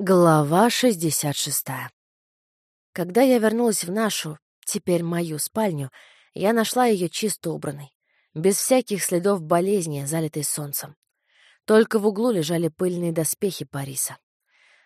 Глава 66. Когда я вернулась в нашу, теперь мою спальню, я нашла ее чисто убранной, без всяких следов болезни, залитой солнцем. Только в углу лежали пыльные доспехи Париса.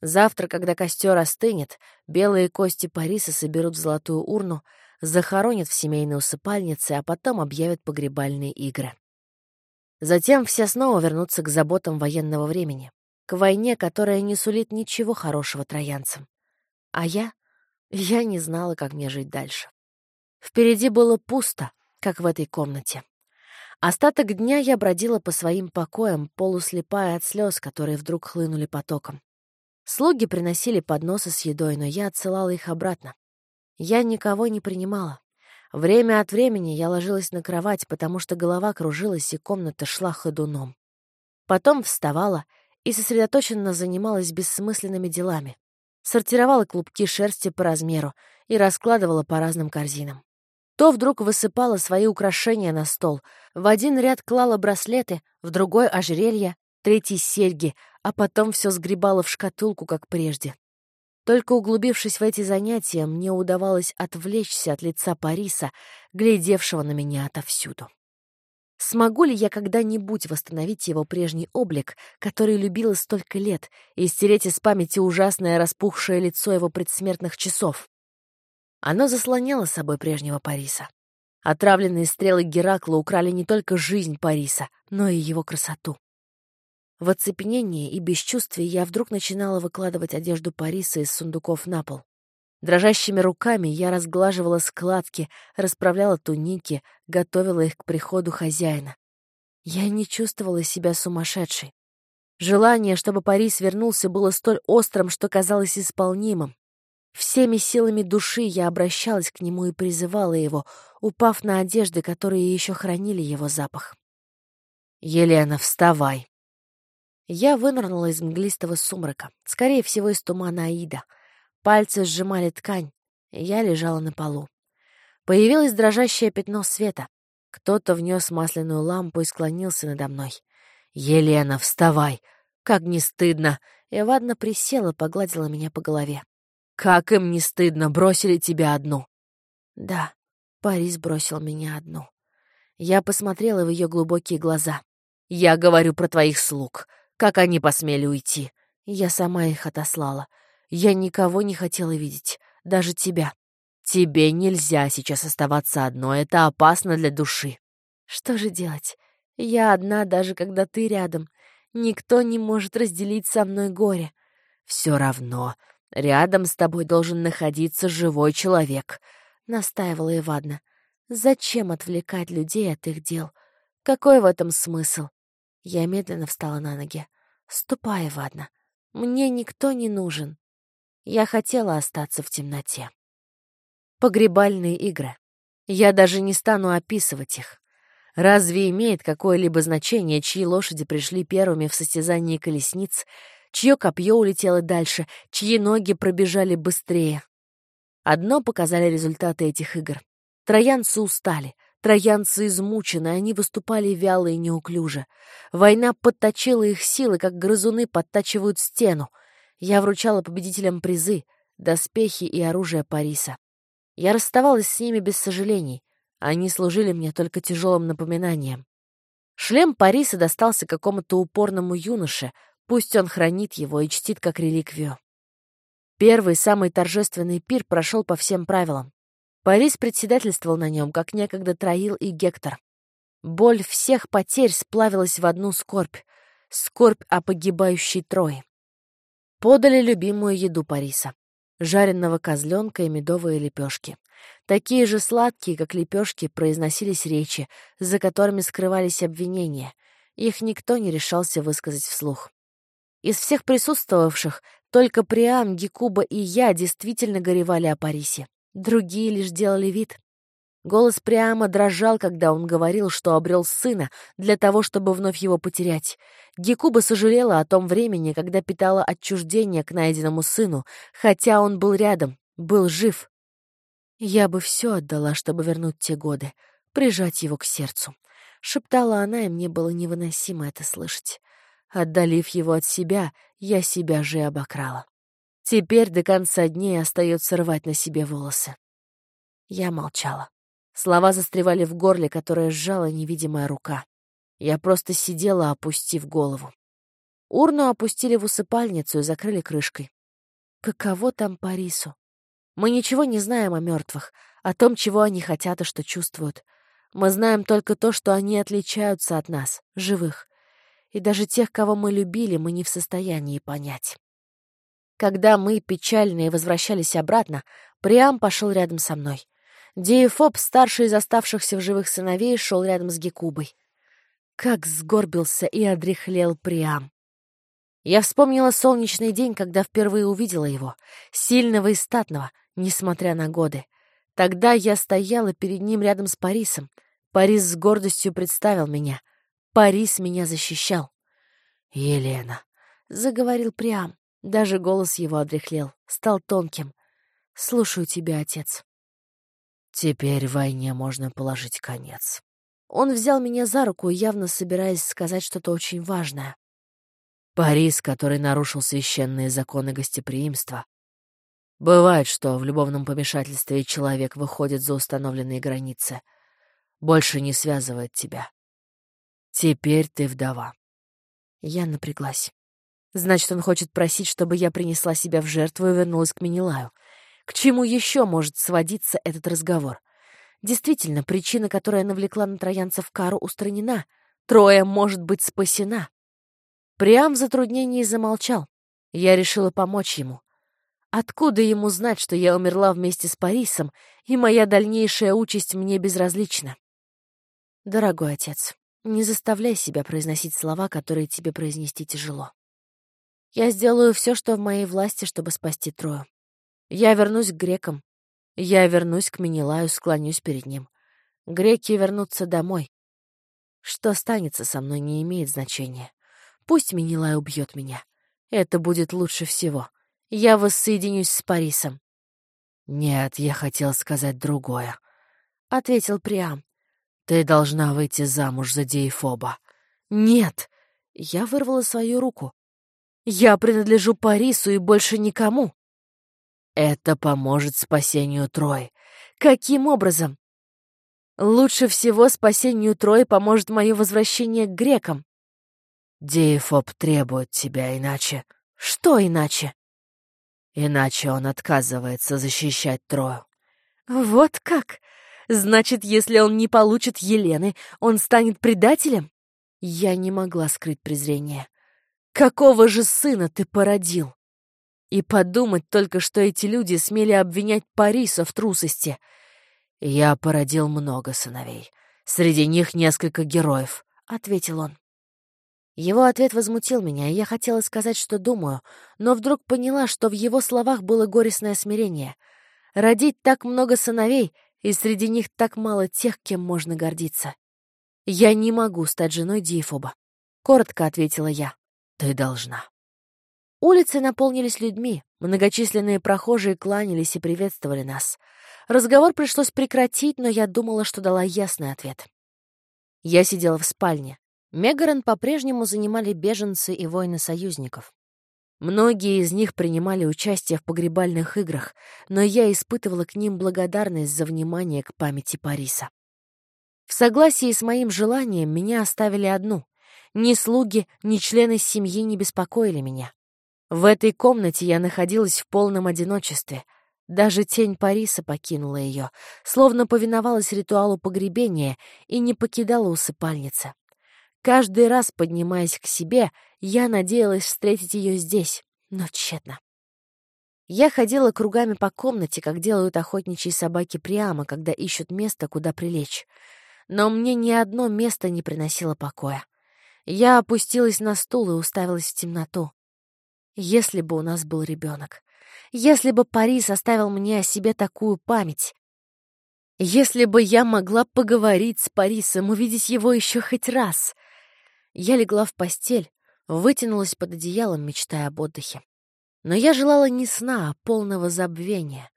Завтра, когда костер остынет, белые кости Париса соберут в золотую урну, захоронят в семейной усыпальнице, а потом объявят погребальные игры. Затем все снова вернутся к заботам военного времени к войне, которая не сулит ничего хорошего троянцам. А я? Я не знала, как мне жить дальше. Впереди было пусто, как в этой комнате. Остаток дня я бродила по своим покоям, полуслепая от слез, которые вдруг хлынули потоком. Слуги приносили подносы с едой, но я отсылала их обратно. Я никого не принимала. Время от времени я ложилась на кровать, потому что голова кружилась, и комната шла ходуном. Потом вставала и сосредоточенно занималась бессмысленными делами. Сортировала клубки шерсти по размеру и раскладывала по разным корзинам. То вдруг высыпала свои украшения на стол. В один ряд клала браслеты, в другой — ожерелья, третий — серьги, а потом все сгребала в шкатулку, как прежде. Только углубившись в эти занятия, мне удавалось отвлечься от лица Париса, глядевшего на меня отовсюду. Смогу ли я когда-нибудь восстановить его прежний облик, который любила столько лет, и стереть из памяти ужасное распухшее лицо его предсмертных часов? Оно заслоняло собой прежнего Париса. Отравленные стрелы Геракла украли не только жизнь Париса, но и его красоту. В оцепенении и бесчувствии я вдруг начинала выкладывать одежду Париса из сундуков на пол. Дрожащими руками я разглаживала складки, расправляла туники, готовила их к приходу хозяина. Я не чувствовала себя сумасшедшей. Желание, чтобы Парис вернулся, было столь острым, что казалось исполнимым. Всеми силами души я обращалась к нему и призывала его, упав на одежды, которые еще хранили его запах. «Елена, вставай!» Я вынырнула из мглистого сумрака, скорее всего, из тумана Аида — Пальцы сжимали ткань, я лежала на полу. Появилось дрожащее пятно света. Кто-то внес масляную лампу и склонился надо мной. «Елена, вставай! Как не стыдно!» И Вадна присела, погладила меня по голове. «Как им не стыдно! Бросили тебя одну!» «Да, Парис бросил меня одну». Я посмотрела в ее глубокие глаза. «Я говорю про твоих слуг. Как они посмели уйти?» Я сама их отослала. Я никого не хотела видеть, даже тебя. Тебе нельзя сейчас оставаться одной, это опасно для души. Что же делать? Я одна, даже когда ты рядом. Никто не может разделить со мной горе. Все равно, рядом с тобой должен находиться живой человек, — настаивала Ивадна. Зачем отвлекать людей от их дел? Какой в этом смысл? Я медленно встала на ноги. Ступай, Ивадна. Мне никто не нужен. Я хотела остаться в темноте. Погребальные игры. Я даже не стану описывать их. Разве имеет какое-либо значение, чьи лошади пришли первыми в состязании колесниц, чье копье улетело дальше, чьи ноги пробежали быстрее? Одно показали результаты этих игр. Троянцы устали, троянцы измучены, они выступали вяло и неуклюже. Война подточила их силы, как грызуны подтачивают стену — я вручала победителям призы, доспехи и оружие Париса. Я расставалась с ними без сожалений. Они служили мне только тяжелым напоминанием. Шлем Париса достался какому-то упорному юноше, пусть он хранит его и чтит как реликвию. Первый, самый торжественный пир прошел по всем правилам. Парис председательствовал на нем, как некогда Троил и Гектор. Боль всех потерь сплавилась в одну скорбь — скорбь о погибающей Трое. Подали любимую еду Париса. Жареного козленка и медовые лепешки. Такие же сладкие, как лепешки, произносились речи, за которыми скрывались обвинения. Их никто не решался высказать вслух. Из всех присутствовавших только Приам, Гекуба и я действительно горевали о Парисе. Другие лишь делали вид. Голос прямо дрожал, когда он говорил, что обрел сына для того, чтобы вновь его потерять. Гекуба сожалела о том времени, когда питала отчуждение к найденному сыну, хотя он был рядом, был жив. «Я бы все отдала, чтобы вернуть те годы, прижать его к сердцу», — шептала она, и мне было невыносимо это слышать. Отдалив его от себя, я себя же обокрала. Теперь до конца дней остается рвать на себе волосы. Я молчала. Слова застревали в горле, которое сжала невидимая рука. Я просто сидела, опустив голову. Урну опустили в усыпальницу и закрыли крышкой. Каково там Парису? Мы ничего не знаем о мертвых, о том, чего они хотят и что чувствуют. Мы знаем только то, что они отличаются от нас, живых. И даже тех, кого мы любили, мы не в состоянии понять. Когда мы, печальные, возвращались обратно, Приам пошел рядом со мной. Диефоб, старший из оставшихся в живых сыновей, шел рядом с Гекубой. Как сгорбился и одряхлел Приам. Я вспомнила солнечный день, когда впервые увидела его, сильного и статного, несмотря на годы. Тогда я стояла перед ним рядом с Парисом. Парис с гордостью представил меня. Парис меня защищал. «Елена», — заговорил Приам. Даже голос его одряхлел, стал тонким. «Слушаю тебя, отец». «Теперь войне можно положить конец». Он взял меня за руку, явно собираясь сказать что-то очень важное. Парис, который нарушил священные законы гостеприимства. Бывает, что в любовном помешательстве человек выходит за установленные границы. Больше не связывает тебя. Теперь ты вдова. Я напряглась. Значит, он хочет просить, чтобы я принесла себя в жертву и вернулась к Минилаю. К чему еще может сводиться этот разговор? Действительно, причина, которая навлекла на троянцев кару, устранена. Троя может быть спасена. Приам в затруднении замолчал. Я решила помочь ему. Откуда ему знать, что я умерла вместе с Парисом, и моя дальнейшая участь мне безразлична? Дорогой отец, не заставляй себя произносить слова, которые тебе произнести тяжело. Я сделаю все, что в моей власти, чтобы спасти Трою. Я вернусь к грекам. Я вернусь к Менелаю, склонюсь перед ним. Греки вернутся домой. Что останется со мной, не имеет значения. Пусть Менелай убьет меня. Это будет лучше всего. Я воссоединюсь с Парисом. «Нет, я хотел сказать другое», — ответил Приам. «Ты должна выйти замуж за Дейфоба». «Нет!» — я вырвала свою руку. Я принадлежу Парису и больше никому. Это поможет спасению Трои. Каким образом? Лучше всего спасению Трои поможет мое возвращение к грекам. Диефоб требует тебя иначе. Что иначе? Иначе он отказывается защищать Трою. Вот как? Значит, если он не получит Елены, он станет предателем? Я не могла скрыть презрение. Какого же сына ты породил? И подумать только, что эти люди смели обвинять Париса в трусости. Я породил много сыновей. Среди них несколько героев, — ответил он. Его ответ возмутил меня, и я хотела сказать, что думаю, но вдруг поняла, что в его словах было горестное смирение. Родить так много сыновей, и среди них так мало тех, кем можно гордиться. «Я не могу стать женой Диефоба», — коротко ответила я. Ты должна. Улицы наполнились людьми, многочисленные прохожие кланялись и приветствовали нас. Разговор пришлось прекратить, но я думала, что дала ясный ответ. Я сидела в спальне. Мегарон по-прежнему занимали беженцы и воины союзников. Многие из них принимали участие в погребальных играх, но я испытывала к ним благодарность за внимание к памяти Париса. В согласии с моим желанием меня оставили одну, ни слуги, ни члены семьи не беспокоили меня. В этой комнате я находилась в полном одиночестве. Даже тень Париса покинула ее, словно повиновалась ритуалу погребения и не покидала усыпальницы. Каждый раз, поднимаясь к себе, я надеялась встретить ее здесь, но тщетно. Я ходила кругами по комнате, как делают охотничьи собаки прямо, когда ищут место, куда прилечь. Но мне ни одно место не приносило покоя. Я опустилась на стул и уставилась в темноту. Если бы у нас был ребенок. Если бы Парис оставил мне о себе такую память. Если бы я могла поговорить с Парисом, увидеть его еще хоть раз. Я легла в постель, вытянулась под одеялом, мечтая об отдыхе. Но я желала не сна, а полного забвения.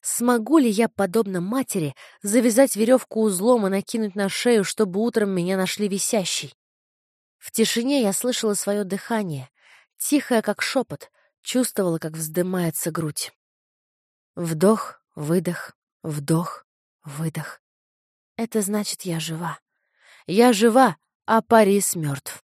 Смогу ли я, подобно матери, завязать веревку узлом и накинуть на шею, чтобы утром меня нашли висящей? В тишине я слышала свое дыхание, тихое, как шепот, Чувствовала, как вздымается грудь. Вдох, выдох, вдох, выдох. Это значит, я жива. Я жива, а Парис мертв.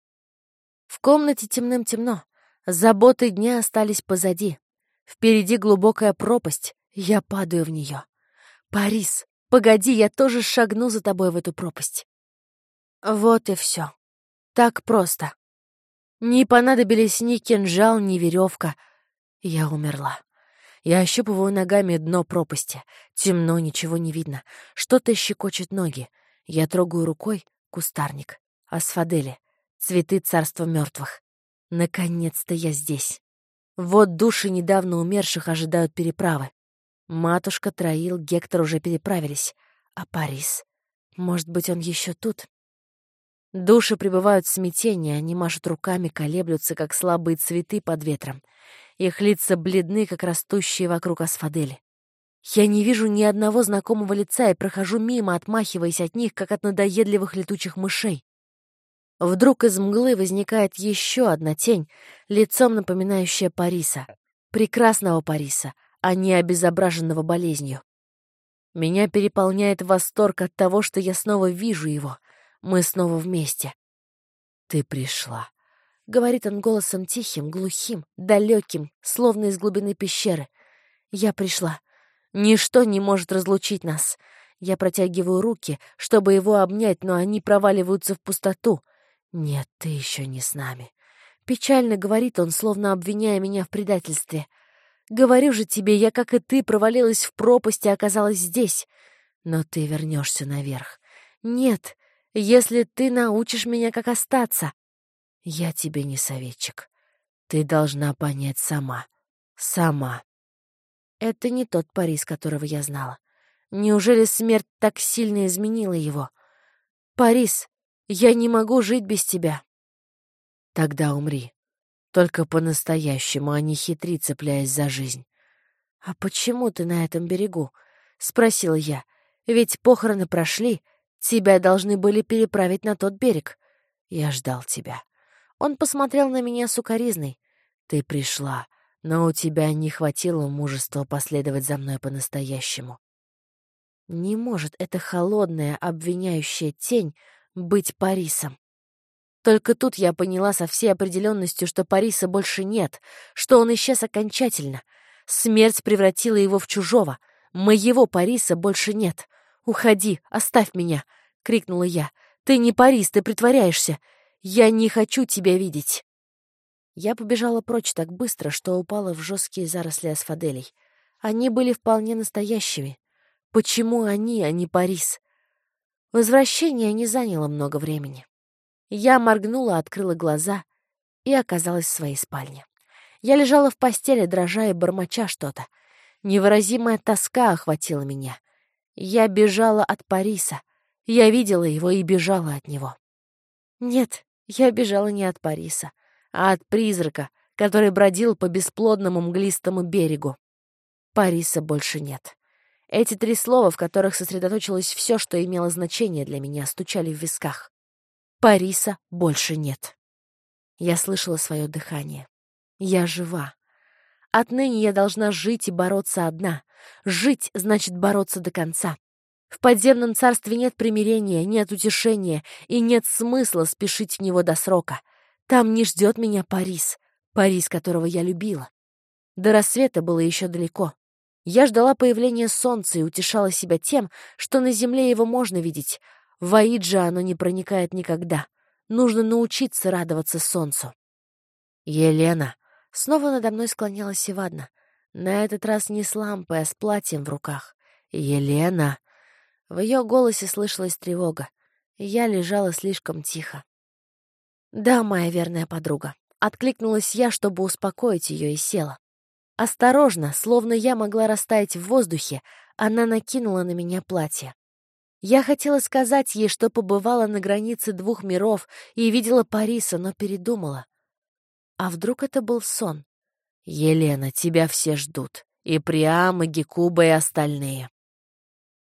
В комнате темным-темно. Заботы дня остались позади. Впереди глубокая пропасть. Я падаю в нее. Парис, погоди, я тоже шагну за тобой в эту пропасть. Вот и все. Так просто. Не понадобились ни кинжал, ни веревка. Я умерла. Я ощупываю ногами дно пропасти. Темно, ничего не видно. Что-то щекочет ноги. Я трогаю рукой кустарник. Асфадели. Цветы царства мертвых. Наконец-то я здесь. Вот души недавно умерших ожидают переправы. Матушка, Троил, Гектор уже переправились. А Парис? Может быть, он еще тут? Души пребывают в смятении, они машут руками, колеблются, как слабые цветы под ветром. Их лица бледны, как растущие вокруг асфадели. Я не вижу ни одного знакомого лица и прохожу мимо, отмахиваясь от них, как от надоедливых летучих мышей. Вдруг из мглы возникает еще одна тень, лицом напоминающая Париса. Прекрасного Париса, а не обезображенного болезнью. Меня переполняет восторг от того, что я снова вижу его — мы снова вместе. «Ты пришла», — говорит он голосом тихим, глухим, далеким, словно из глубины пещеры. «Я пришла. Ничто не может разлучить нас. Я протягиваю руки, чтобы его обнять, но они проваливаются в пустоту. Нет, ты еще не с нами». Печально говорит он, словно обвиняя меня в предательстве. «Говорю же тебе, я, как и ты, провалилась в пропасть и оказалась здесь. Но ты вернешься наверх. Нет, если ты научишь меня, как остаться. Я тебе не советчик. Ты должна понять сама. Сама. Это не тот Парис, которого я знала. Неужели смерть так сильно изменила его? Парис, я не могу жить без тебя. Тогда умри. Только по-настоящему, а не хитри, цепляясь за жизнь. «А почему ты на этом берегу?» — спросила я. «Ведь похороны прошли, Тебя должны были переправить на тот берег. Я ждал тебя. Он посмотрел на меня сукоризной. Ты пришла, но у тебя не хватило мужества последовать за мной по-настоящему. Не может эта холодная, обвиняющая тень быть Парисом. Только тут я поняла со всей определенностью, что Париса больше нет, что он исчез окончательно. Смерть превратила его в чужого. Моего Париса больше нет. «Уходи, оставь меня!» — крикнула я. «Ты не Парис, ты притворяешься! Я не хочу тебя видеть!» Я побежала прочь так быстро, что упала в жесткие заросли асфаделей. Они были вполне настоящими. Почему они, а не Парис? Возвращение не заняло много времени. Я моргнула, открыла глаза и оказалась в своей спальне. Я лежала в постели, дрожа и бормоча что-то. Невыразимая тоска охватила меня — я бежала от Париса. Я видела его и бежала от него. Нет, я бежала не от Париса, а от призрака, который бродил по бесплодному мглистому берегу. Париса больше нет. Эти три слова, в которых сосредоточилось все, что имело значение для меня, стучали в висках. Париса больше нет. Я слышала свое дыхание. Я жива. Отныне я должна жить и бороться одна. Жить значит бороться до конца. В подземном царстве нет примирения, нет утешения и нет смысла спешить в него до срока. Там не ждет меня Парис, Парис, которого я любила. До рассвета было еще далеко. Я ждала появления солнца и утешала себя тем, что на земле его можно видеть. В Аиджи оно не проникает никогда. Нужно научиться радоваться солнцу. «Елена!» Снова надо мной склонялась Ивадна. На этот раз не с лампой, а с платьем в руках. «Елена!» В ее голосе слышалась тревога. Я лежала слишком тихо. «Да, моя верная подруга». Откликнулась я, чтобы успокоить ее, и села. Осторожно, словно я могла растаять в воздухе, она накинула на меня платье. Я хотела сказать ей, что побывала на границе двух миров и видела Париса, но передумала. А вдруг это был сон? «Елена, тебя все ждут. И Приам, и Гекуба, и остальные».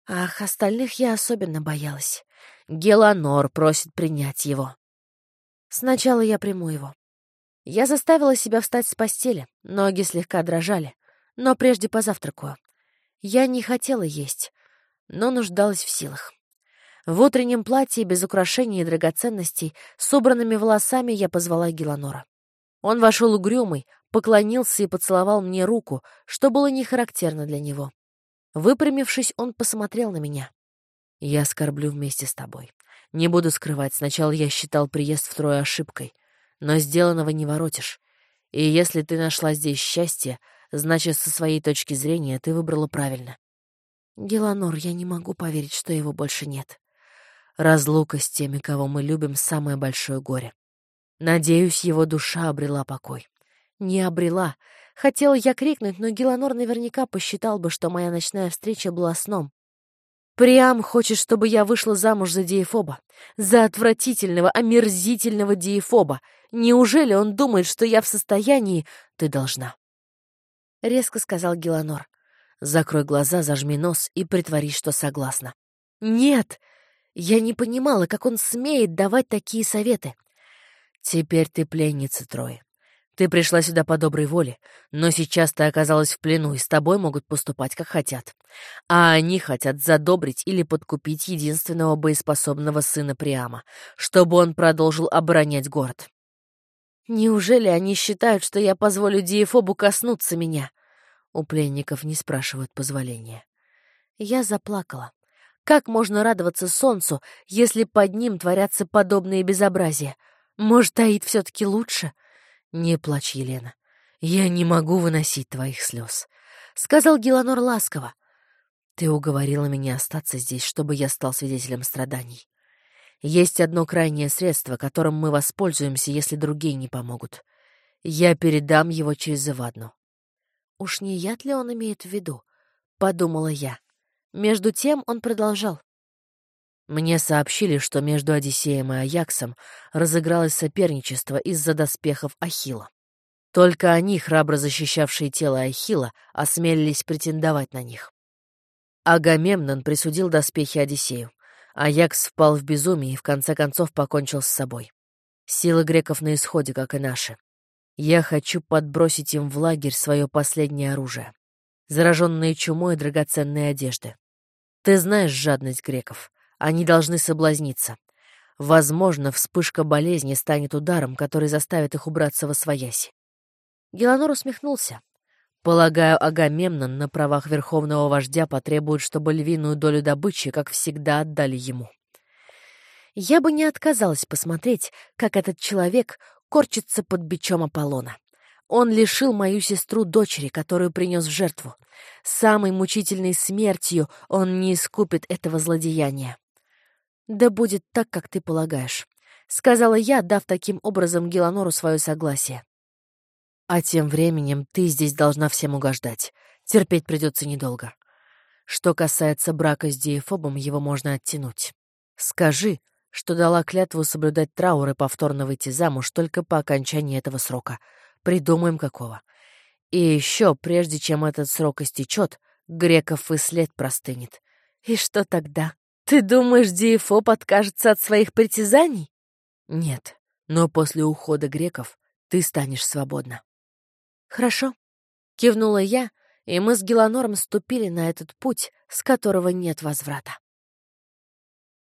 Ах, остальных я особенно боялась. Геланор просит принять его. Сначала я приму его. Я заставила себя встать с постели, ноги слегка дрожали, но прежде позавтракаю. Я не хотела есть, но нуждалась в силах. В утреннем платье, без украшений и драгоценностей, с собранными волосами я позвала Геланора. Он вошел угрюмый, поклонился и поцеловал мне руку, что было не характерно для него. Выпрямившись, он посмотрел на меня. «Я скорблю вместе с тобой. Не буду скрывать, сначала я считал приезд втрое ошибкой, но сделанного не воротишь. И если ты нашла здесь счастье, значит, со своей точки зрения ты выбрала правильно. Геланор, я не могу поверить, что его больше нет. Разлука с теми, кого мы любим, самое большое горе. Надеюсь, его душа обрела покой. Не обрела. Хотела я крикнуть, но Геланор наверняка посчитал бы, что моя ночная встреча была сном. Приам хочет, чтобы я вышла замуж за Диефоба. За отвратительного, омерзительного Диефоба. Неужели он думает, что я в состоянии... Ты должна. Резко сказал Геланор. Закрой глаза, зажми нос и притворись, что согласна. Нет! Я не понимала, как он смеет давать такие советы. Теперь ты пленница Трои. Ты пришла сюда по доброй воле, но сейчас ты оказалась в плену, и с тобой могут поступать, как хотят. А они хотят задобрить или подкупить единственного боеспособного сына Приама, чтобы он продолжил оборонять город. Неужели они считают, что я позволю Диефобу коснуться меня? У пленников не спрашивают позволения. Я заплакала. Как можно радоваться солнцу, если под ним творятся подобные безобразия? Может, Аид все-таки лучше? Не плачь, Елена. Я не могу выносить твоих слез. Сказал Геланор ласково. Ты уговорила меня остаться здесь, чтобы я стал свидетелем страданий. Есть одно крайнее средство, которым мы воспользуемся, если другие не помогут. Я передам его через Ивадну. Уж не яд ли он имеет в виду? Подумала я. Между тем он продолжал. Мне сообщили, что между Одиссеем и Аяксом разыгралось соперничество из-за доспехов Ахила. Только они, храбро защищавшие тело Ахила, осмелились претендовать на них. Агамемнон присудил доспехи Одиссею. Аякс впал в безумие и в конце концов покончил с собой. Силы греков на исходе, как и наши. Я хочу подбросить им в лагерь свое последнее оружие. Зараженные чумой драгоценные одежды. Ты знаешь жадность греков. Они должны соблазниться. Возможно, вспышка болезни станет ударом, который заставит их убраться во свояси. Геланор усмехнулся. Полагаю, Агамемнон на правах верховного вождя потребует, чтобы львиную долю добычи, как всегда, отдали ему. Я бы не отказалась посмотреть, как этот человек корчится под бичом Аполлона. Он лишил мою сестру дочери, которую принес в жертву. Самой мучительной смертью он не искупит этого злодеяния. «Да будет так, как ты полагаешь», — сказала я, дав таким образом Геланору свое согласие. «А тем временем ты здесь должна всем угождать. Терпеть придется недолго. Что касается брака с Диефобом, его можно оттянуть. Скажи, что дала клятву соблюдать траур и повторно выйти замуж только по окончании этого срока. Придумаем какого. И еще, прежде чем этот срок истечет, греков и след простынет. И что тогда?» Ты думаешь, Диефоб откажется от своих притязаний? Нет, но после ухода греков ты станешь свободна. Хорошо, кивнула я, и мы с Геланором ступили на этот путь, с которого нет возврата.